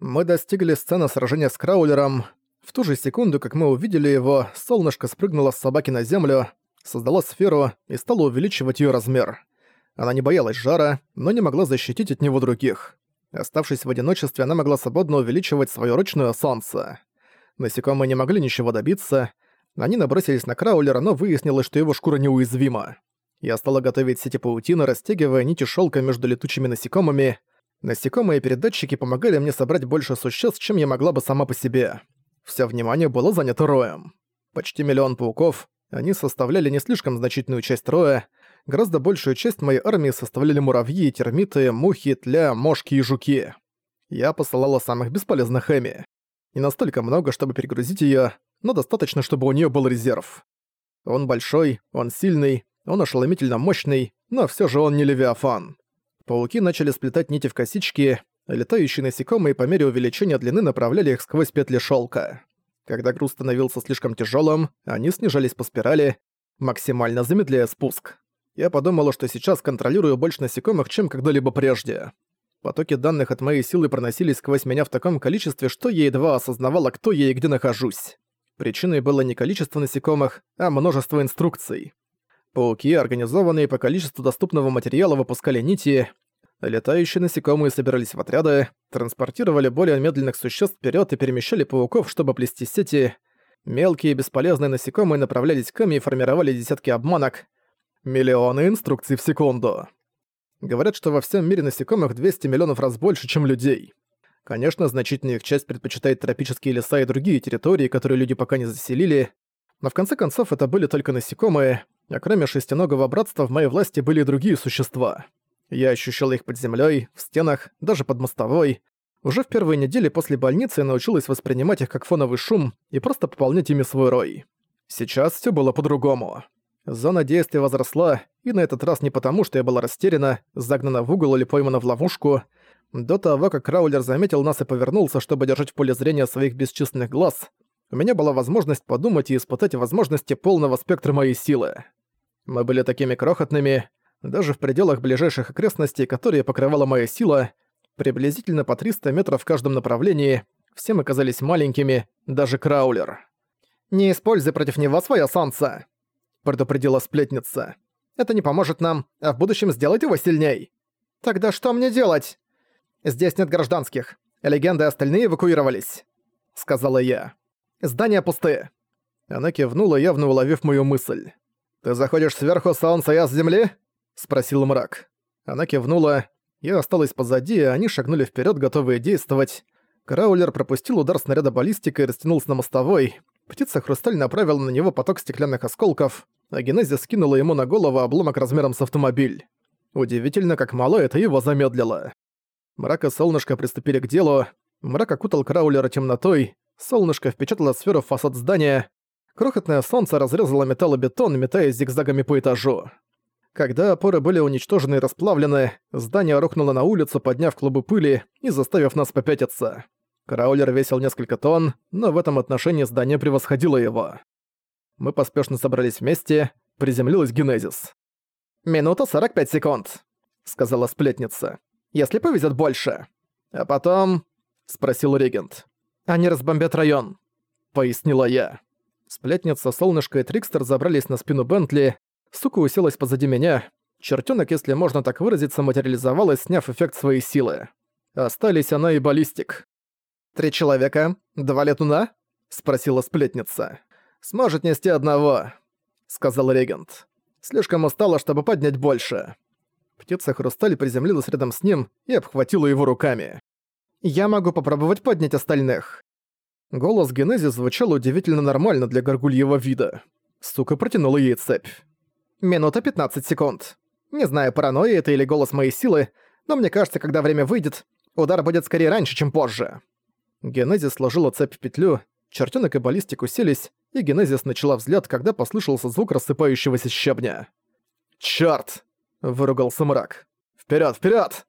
Мы достигли сцены сражения с Краулером. В ту же секунду, как мы увидели его, солнышко спрыгнуло с собаки на землю, создало сферу и стало увеличивать ее размер. Она не боялась жара, но не могла защитить от него других. Оставшись в одиночестве, она могла свободно увеличивать свое ручное солнце. Насекомые не могли ничего добиться. Они набросились на Краулера, но выяснилось, что его шкура неуязвима. Я стала готовить сети паутины, растягивая нити шелка между летучими насекомыми. Насекомые передатчики помогали мне собрать больше существ, чем я могла бы сама по себе. Всё внимание было занято роем. Почти миллион пауков, они составляли не слишком значительную часть роя, гораздо большую часть моей армии составляли муравьи, термиты, мухи, тля, мошки и жуки. Я посылала самых бесполезных Эми. Не настолько много, чтобы перегрузить её, но достаточно, чтобы у неё был резерв. Он большой, он сильный, он ошеломительно мощный, но всё же он не Левиафан. Пауки начали сплетать нити в косички, летающие насекомые по мере увеличения длины направляли их сквозь петли шёлка. Когда груз становился слишком тяжёлым, они снижались по спирали, максимально замедляя спуск. Я подумала, что сейчас контролирую больше насекомых, чем когда-либо прежде. Потоки данных от моей силы проносились сквозь меня в таком количестве, что я едва осознавала, кто я и где нахожусь. Причиной было не количество насекомых, а множество инструкций. Пауки, организованные по количеству доступного материала, выпускали нити. Летающие насекомые собирались в отряды, транспортировали более медленных существ вперед и перемещали пауков, чтобы плести сети. Мелкие бесполезные насекомые направлялись к Ами и формировали десятки обманок. Миллионы инструкций в секунду. Говорят, что во всем мире насекомых 200 миллионов раз больше, чем людей. Конечно, значительная их часть предпочитает тропические леса и другие территории, которые люди пока не заселили, но в конце концов это были только насекомые, а кроме шестиногого братства в моей власти были и другие существа. Я ощущала их под землей, в стенах, даже под мостовой. Уже в первые недели после больницы я научилась воспринимать их как фоновый шум и просто пополнять ими свой рой. Сейчас все было по-другому. Зона действия возросла, и на этот раз не потому, что я была растеряна, загнана в угол или поймана в ловушку. До того, как Краулер заметил нас и повернулся, чтобы держать в поле зрения своих бесчисленных глаз, у меня была возможность подумать и испытать возможности полного спектра моей силы. Мы были такими крохотными, даже в пределах ближайших окрестностей, которые покрывала моя сила, приблизительно по 300 метров в каждом направлении, все мы казались маленькими, даже Краулер. «Не используй против него свое солнце!» — предупредила сплетница. «Это не поможет нам, а в будущем сделать его сильней!» «Тогда что мне делать?» «Здесь нет гражданских. Легенды остальные эвакуировались», — сказала я. «Здания пустые». Она кивнула, явно уловив мою мысль. «Ты заходишь сверху, солнца, я с земли?» — спросил мрак. Она кивнула. Я осталась позади, а они шагнули вперед, готовые действовать. Краулер пропустил удар снаряда баллистика и растянулся на мостовой. Птица-хрусталь направила на него поток стеклянных осколков, а Генезия скинула ему на голову обломок размером с автомобиль. Удивительно, как мало это его замедлило. Мрак и солнышко приступили к делу. Мрак окутал Краулера темнотой, солнышко впечатало сферу в фасад здания, Крохотное солнце разрезало металлобетон, метаясь зигзагами по этажу. Когда опоры были уничтожены и расплавлены, здание рухнуло на улицу, подняв клубы пыли и заставив нас попятиться. Краулер весил несколько тонн, но в этом отношении здание превосходило его. Мы поспешно собрались вместе, приземлилась Генезис. «Минута 45 секунд», — сказала сплетница. «Если повезет больше». «А потом...» — спросил регент. «Они разбомбят район», — пояснила я. Сплетница, Солнышко и Трикстер забрались на спину Бентли, сука уселась позади меня, чертёнок, если можно так выразиться, материализовалась, сняв эффект своей силы. Остались она и баллистик. «Три человека? Два летуна?» — спросила сплетница. «Сможет нести одного», — сказал регент. «Слишком устала, чтобы поднять больше». Птица Хрусталь приземлилась рядом с ним и обхватила его руками. «Я могу попробовать поднять остальных», Голос Генези звучал удивительно нормально для горгульего вида. Сука протянула ей цепь. «Минута 15 секунд. Не знаю, паранойя это или голос моей силы, но мне кажется, когда время выйдет, удар будет скорее раньше, чем позже». Генезис сложила цепь в петлю, чертёнок и баллистик уселись, и Генезис начала взгляд, когда послышался звук рассыпающегося щебня. «Чёрт!» — выругался мрак. «Вперёд, вперёд!»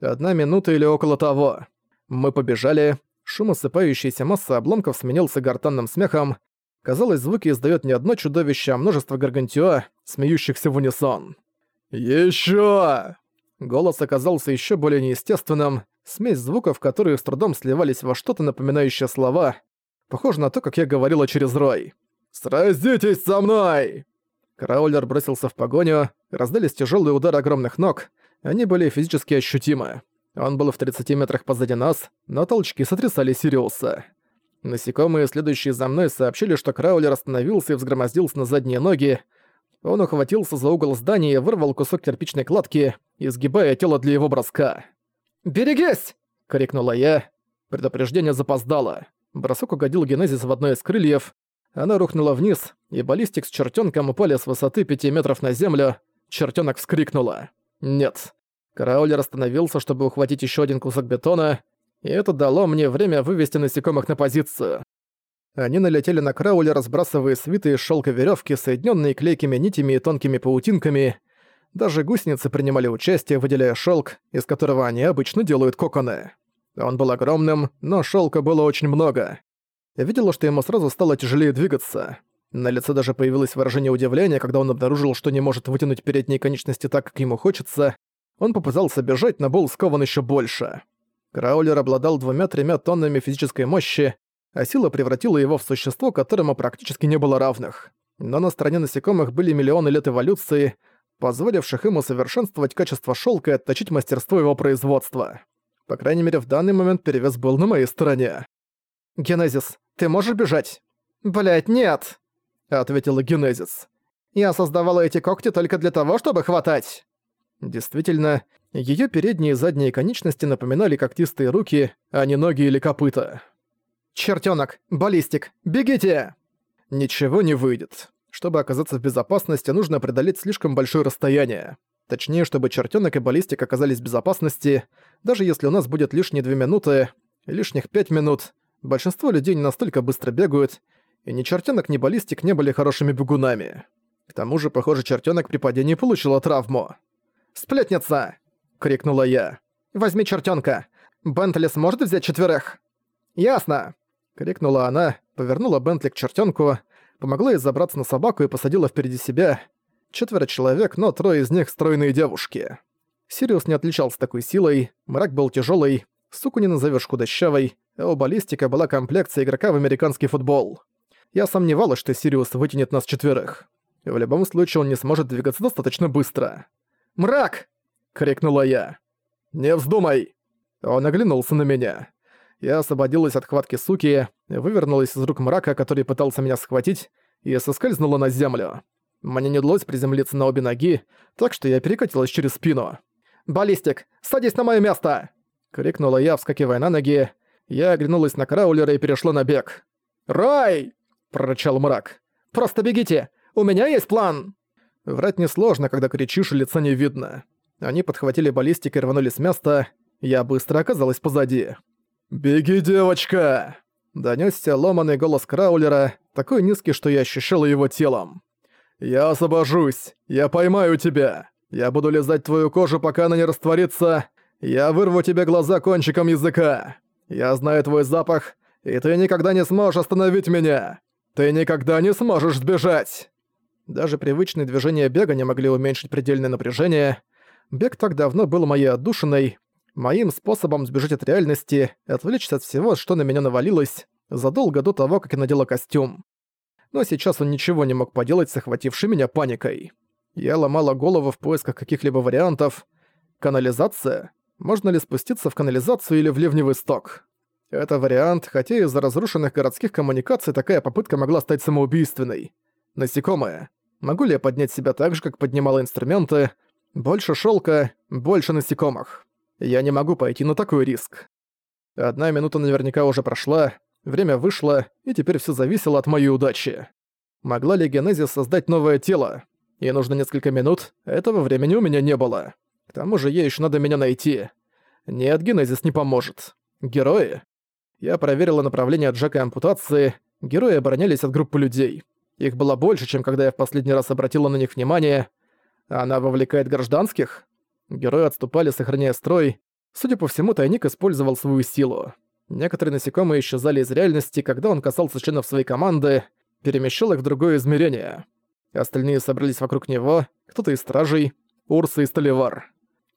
Одна минута или около того. Мы побежали, Шум осыпающейся массы обломков сменился гортанным смехом. Казалось, звуки издает не одно чудовище, а множество гаргантюа, смеющихся в унисон. «Ещё!» Голос оказался ещё более неестественным, Смесь звуков, которые с трудом сливались во что-то напоминающее слова. Похоже на то, как я говорила через рой. «Сразитесь со мной!» Краулер бросился в погоню, раздались тяжелые удары огромных ног, они были физически ощутимы. Он был в 30 метрах позади нас, но толчки сотрясали Сириуса. Насекомые, следующие за мной, сообщили, что Краулер остановился и взгромоздился на задние ноги. Он ухватился за угол здания и вырвал кусок кирпичной кладки, изгибая тело для его броска. «Берегись!» — крикнула я. Предупреждение запоздало. Бросок угодил Генезис в одно из крыльев. Она рухнула вниз, и баллистик с чертенком упали с высоты пяти метров на землю. Чертенок вскрикнула. «Нет». Краулер остановился, чтобы ухватить еще один кусок бетона, и это дало мне время вывести насекомых на позицию. Они налетели на Краулер, разбрасывая свитые из шелка веревки, соединенные клейкими нитями и тонкими паутинками. Даже гусеницы принимали участие, выделяя шелк, из которого они обычно делают коконы. Он был огромным, но шелка было очень много. Я видела, что ему сразу стало тяжелее двигаться. На лице даже появилось выражение удивления, когда он обнаружил, что не может вытянуть передние конечности так, как ему хочется. Он попытался бежать, но был скован еще больше. Краулер обладал двумя-тремя тоннами физической мощи, а сила превратила его в существо, которому практически не было равных. Но на стороне насекомых были миллионы лет эволюции, позволивших ему совершенствовать качество шелка и отточить мастерство его производства. По крайней мере, в данный момент перевес был на моей стороне. «Генезис, ты можешь бежать?» «Блядь, нет!» — ответила Генезис. «Я создавала эти когти только для того, чтобы хватать!» Действительно, ее передние и задние конечности напоминали когтистые руки, а не ноги или копыта. «Чертёнок! Баллистик! Бегите!» Ничего не выйдет. Чтобы оказаться в безопасности, нужно преодолеть слишком большое расстояние. Точнее, чтобы чертёнок и баллистик оказались в безопасности, даже если у нас будет лишние две минуты, лишних пять минут, большинство людей не настолько быстро бегают, и ни чертёнок, ни баллистик не были хорошими бегунами. К тому же, похоже, чертёнок при падении получила травму. «Сплетница!» — крикнула я. «Возьми чертёнка! Бентли сможет взять четверых?» «Ясно!» — крикнула она, повернула Бентли к чертёнку, помогла ей забраться на собаку и посадила впереди себя. Четверо человек, но трое из них стройные девушки. Сириус не отличался такой силой, мрак был тяжелый, суку не назовешь худощавой, а у баллистика была комплекция игрока в американский футбол. Я сомневалась, что Сириус вытянет нас четверых. В любом случае он не сможет двигаться достаточно быстро. «Мрак!» — крикнула я. «Не вздумай!» Он оглянулся на меня. Я освободилась от хватки суки, вывернулась из рук мрака, который пытался меня схватить, и соскользнула на землю. Мне не удалось приземлиться на обе ноги, так что я перекатилась через спину. «Баллистик, садись на моё место!» — крикнула я, вскакивая на ноги. Я оглянулась на Краулера и перешла на бег. «Рай!» — прорычал мрак. «Просто бегите! У меня есть план!» Врать несложно, когда кричишь лица не видно. Они подхватили баллистик и рванули с места. Я быстро оказалась позади. «Беги, девочка!» Донёсся ломаный голос Краулера, такой низкий, что я ощущала его телом. «Я освобожусь! Я поймаю тебя! Я буду лизать твою кожу, пока она не растворится! Я вырву тебе глаза кончиком языка! Я знаю твой запах, и ты никогда не сможешь остановить меня! Ты никогда не сможешь сбежать!» Даже привычные движения бега не могли уменьшить предельное напряжение. Бег так давно был моей отдушиной, моим способом сбежать от реальности, отвлечься от всего, что на меня навалилось, задолго до того, как я надела костюм. Но сейчас он ничего не мог поделать с охватившей меня паникой. Я ломала голову в поисках каких-либо вариантов. Канализация? Можно ли спуститься в канализацию или в ливневый сток? Это вариант, хотя из-за разрушенных городских коммуникаций такая попытка могла стать самоубийственной. Насекомое. Могу ли я поднять себя так же, как поднимала инструменты? Больше шелка, больше насекомых. Я не могу пойти на такой риск. Одна минута наверняка уже прошла, время вышло, и теперь все зависело от моей удачи. Могла ли Генезис создать новое тело? Ей нужно несколько минут, этого времени у меня не было. К тому же ей еще надо меня найти. Нет, Генезис не поможет. Герои? Я проверила направление Джека ампутации, герои оборонялись от группы людей. Их было больше, чем когда я в последний раз обратила на них внимание. Она вовлекает гражданских? Герои отступали, сохраняя строй. Судя по всему, тайник использовал свою силу. Некоторые насекомые исчезали из реальности, когда он касался членов своей команды, перемещал их в другое измерение. Остальные собрались вокруг него, кто-то из стражей, Урса и Столивар.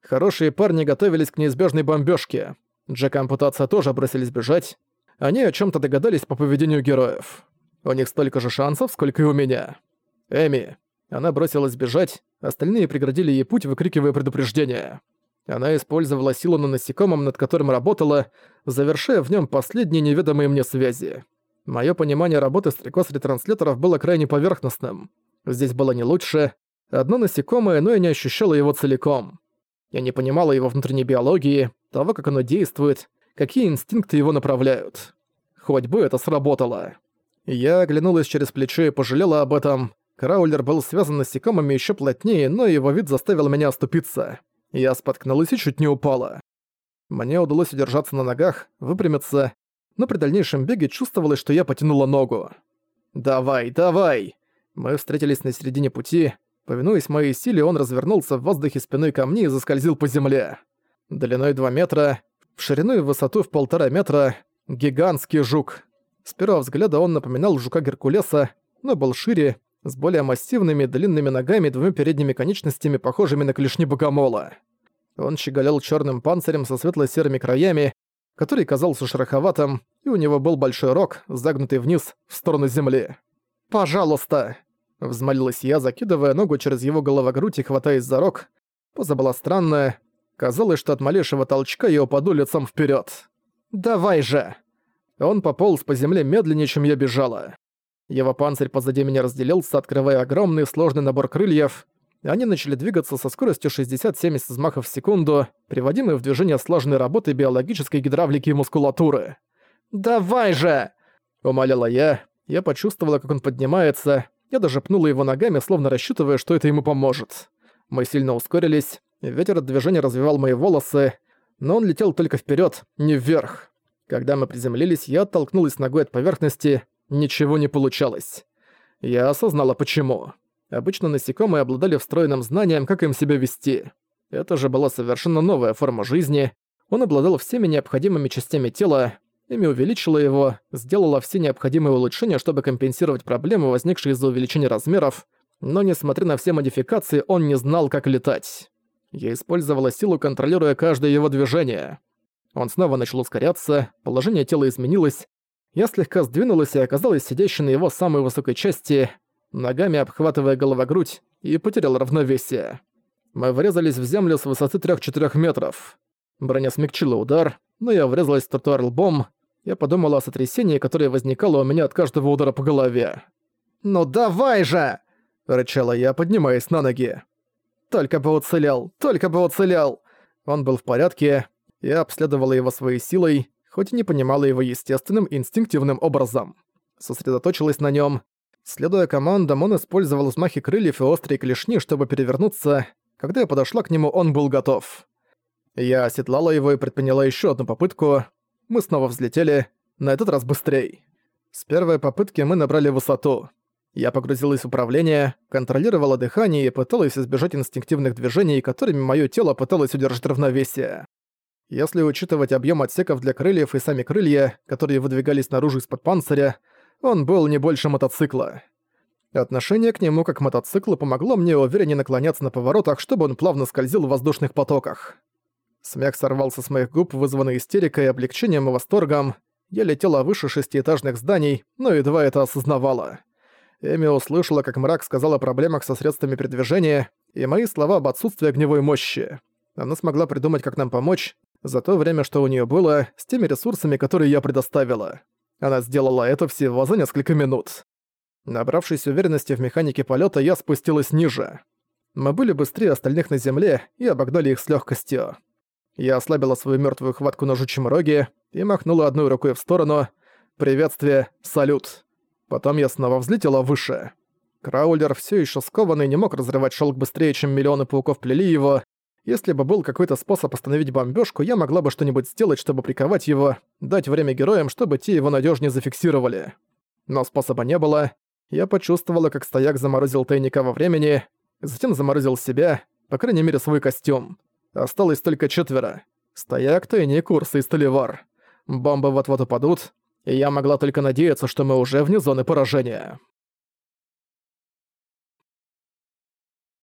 Хорошие парни готовились к неизбежной бомбёжке. Джек и Ампутация тоже бросились бежать. Они о чем то догадались по поведению героев. У них столько же шансов, сколько и у меня. Эми. Она бросилась бежать, остальные преградили ей путь, выкрикивая предупреждение. Она использовала силу на насекомом, над которым работала, завершая в нем последние неведомые мне связи. Мое понимание работы стрекоз-ретрансляторов было крайне поверхностным. Здесь было не лучше. Одно насекомое, но я не ощущала его целиком. Я не понимала его внутренней биологии, того, как оно действует, какие инстинкты его направляют. Хоть бы это сработало. Я оглянулась через плечо и пожалела об этом. Краулер был связан насекомыми еще плотнее, но его вид заставил меня оступиться. Я споткнулась и чуть не упала. Мне удалось удержаться на ногах, выпрямиться, но при дальнейшем беге чувствовалось, что я потянула ногу. «Давай, давай!» Мы встретились на середине пути. Повинуясь моей силе, он развернулся в воздухе спиной ко мне и заскользил по земле. Длиной 2 метра, в ширину и высоту в полтора метра — гигантский жук. С первого взгляда он напоминал жука Геркулеса, но был шире, с более массивными длинными ногами и двумя передними конечностями, похожими на клешни богомола. Он щеголял черным панцирем со светло-серыми краями, который казался шероховатым, и у него был большой рог, загнутый вниз, в сторону земли. «Пожалуйста!» — взмолилась я, закидывая ногу через его головогрудь и хватаясь за рог. Поза была странная. Казалось, что от малейшего толчка я упаду лицом вперед. «Давай же!» Он пополз по земле медленнее, чем я бежала. Его панцирь позади меня разделился, открывая огромный сложный набор крыльев. Они начали двигаться со скоростью 60-70 взмахов в секунду, приводимые в движение слаженной работы биологической гидравлики и мускулатуры. «Давай же!» — умоляла я. Я почувствовала, как он поднимается. Я даже пнула его ногами, словно рассчитывая, что это ему поможет. Мы сильно ускорились. Ветер от движения развивал мои волосы, но он летел только вперед, не вверх. Когда мы приземлились, я оттолкнулась ногой от поверхности, Ничего не получалось. Я осознала почему. Обычно насекомые обладали встроенным знанием, как им себя вести. Это же была совершенно новая форма жизни. Он обладал всеми необходимыми частями тела, ими увеличила его, сделала все необходимые улучшения, чтобы компенсировать проблемы, возникшие из-за увеличения размеров, но несмотря на все модификации, он не знал, как летать. Я использовала силу, контролируя каждое его движение. Он снова начал ускоряться, положение тела изменилось, я слегка сдвинулась и оказалась сидящей на его самой высокой части, ногами обхватывая головогрудь, и потерял равновесие. Мы врезались в землю с высоты 3-4 метров. Броня смягчила удар, но я врезалась в тротуар лбом. Я подумала о сотрясении, которое возникало у меня от каждого удара по голове. «Ну давай же!» — рычала я, поднимаясь на ноги. «Только бы уцелел! Только бы уцелел!» Он был в порядке, я обследовала его своей силой, хоть и не понимала его естественным инстинктивным образом. Сосредоточилась на нем. Следуя командам, он использовал взмахи крыльев и острые клешни, чтобы перевернуться. Когда я подошла к нему, он был готов. Я оседлала его и предприняла еще одну попытку. Мы снова взлетели, на этот раз быстрее. С первой попытки мы набрали высоту. Я погрузилась в управление, контролировала дыхание и пыталась избежать инстинктивных движений, которыми мое тело пыталось удержать равновесие. Если учитывать объем отсеков для крыльев и сами крылья, которые выдвигались наружу из-под панциря, он был не больше мотоцикла. Отношение к нему как к мотоциклу помогло мне увереннее наклоняться на поворотах, чтобы он плавно скользил в воздушных потоках. Смех сорвался с моих губ, вызванный истерикой, облегчением и восторгом. Я летела выше шестиэтажных зданий, но едва это осознавала. Эми услышала, как мрак сказал о проблемах со средствами передвижения, и мои слова об отсутствии огневой мощи. Она смогла придумать, как нам помочь, за то время, что у нее было, с теми ресурсами, которые я предоставила. Она сделала это всего за несколько минут. Набравшись уверенности в механике полета, я спустилась ниже. Мы были быстрее остальных на земле и обогнали их с легкостью. Я ослабила свою мертвую хватку на жучьем роге и махнула одной рукой в сторону. «Приветствие, салют!» Потом я снова взлетела выше. Краулер, все еще скованный, не мог разрывать шелк быстрее, чем миллионы пауков плели его, если бы был какой-то способ остановить бомбёжку, я могла бы что-нибудь сделать, чтобы приковать его, дать время героям, чтобы те его надежнее зафиксировали. Но способа не было. Я почувствовала, как стояк заморозил тайника во времени, затем заморозил себя, по крайней мере свой костюм. Осталось только четверо. Стояк, тайник, курс и столевар. Бомбы вот-вот упадут, и я могла только надеяться, что мы уже вне зоны поражения.